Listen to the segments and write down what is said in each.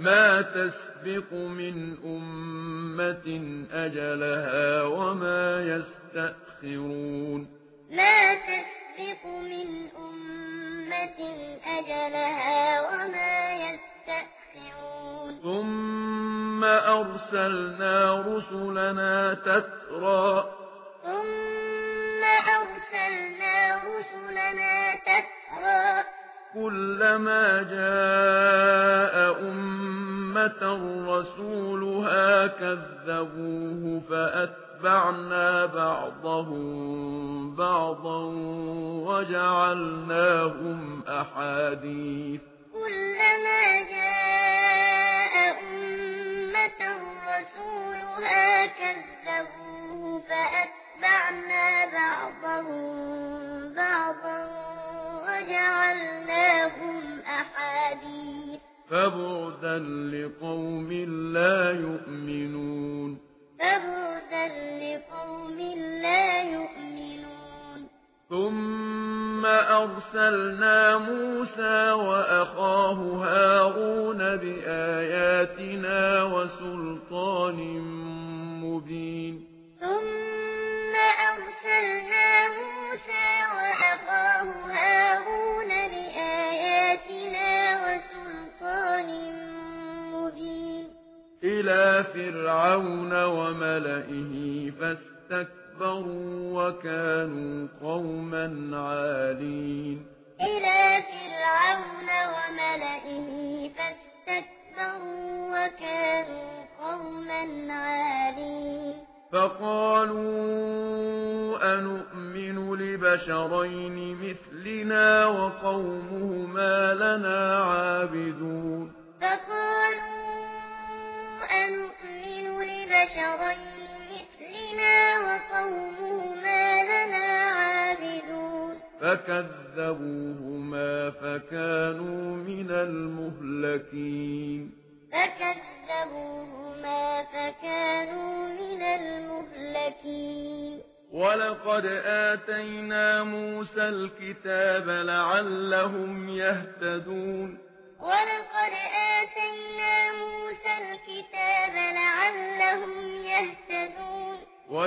ما تسبق من أمة أجلها وما يستأخرون. ما تسبق من أمة أجلها وما يستأخرون. ثم أرسلنا رسلنا تترى. ثم أرسلنا رسلنا تترى. كلما جاء أمة سنة رسولها كذبوه فأتبعنا بعضهم بعضا وجعلناهم أحاديث كلما جاء أمة رسولها كذبوه فأتبعنا بعضهم بعضا وجعلناهم فبعدا لقوم لا يؤمنون فبعدا لقوم لا يؤمنون ثم أرسلنا موسى وأخاه هارون بآياتنا وسلطان مبين فرعون وملئه فاستكبروا وكانوا قوما عالين إلى فرعون وملئه فاستكبروا وكانوا قوما عالين فقالوا أنؤمن لبشرين مثلنا وقومهما لنا عابدون فكذبوهما فكانوا من المهلكين فكذبوهما فكانوا من المهلكين وَلَقَدْ آتَيْنَا مُوسَى الْكِتَابَ لَعَلَّهُمْ يَهْتَدُونَ وَلَقَدْ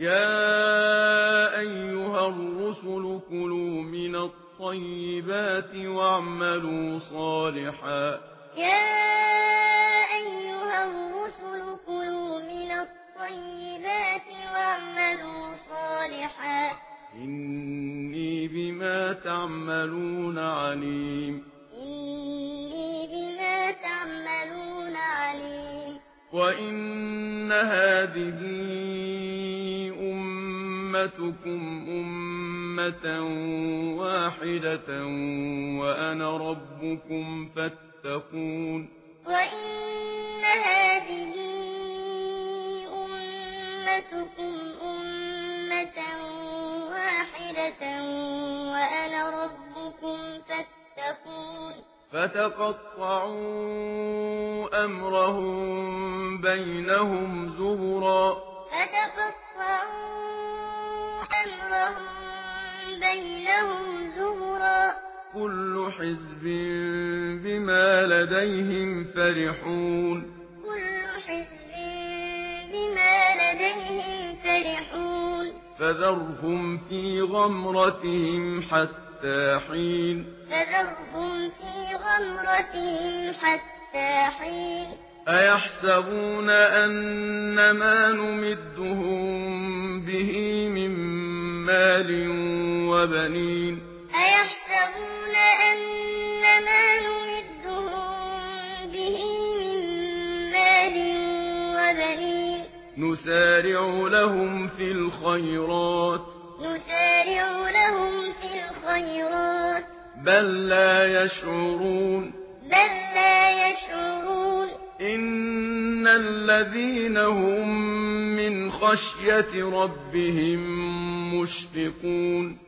يا أيها الرسل كلوا من الطيبات واعملوا صالحا يا أيها الرسل كلوا من الطيبات واعملوا صالحا إني بما تعملون عليم إني بما تعملون عليم وإن هذه أمتكم أمة واحدة وأنا ربكم فاتقون. وإن هذه أمتكم أمة واحدة وأنا ربكم فاتقون. فتقطعوا أمرهم بينهم زبرا. فتقطعوا بينهم زبرا كل حزب بما لديهم فرحون. كل حزب بما لديهم فرحون. فذرهم في غمرتهم حتى حين. فذرهم في غمرتهم حتى حين. أيحسبون أن ما نمدهم به من مال وبنين. أيحسبون أن ما نمدهم به من مال وبنين؟ نسارع لهم في الخيرات. نسارع لهم في الخيرات. بل لا يشعرون. بل لا يشعرون. إن الذين هم من خشية ربهم مشفقون.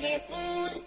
لا يشركون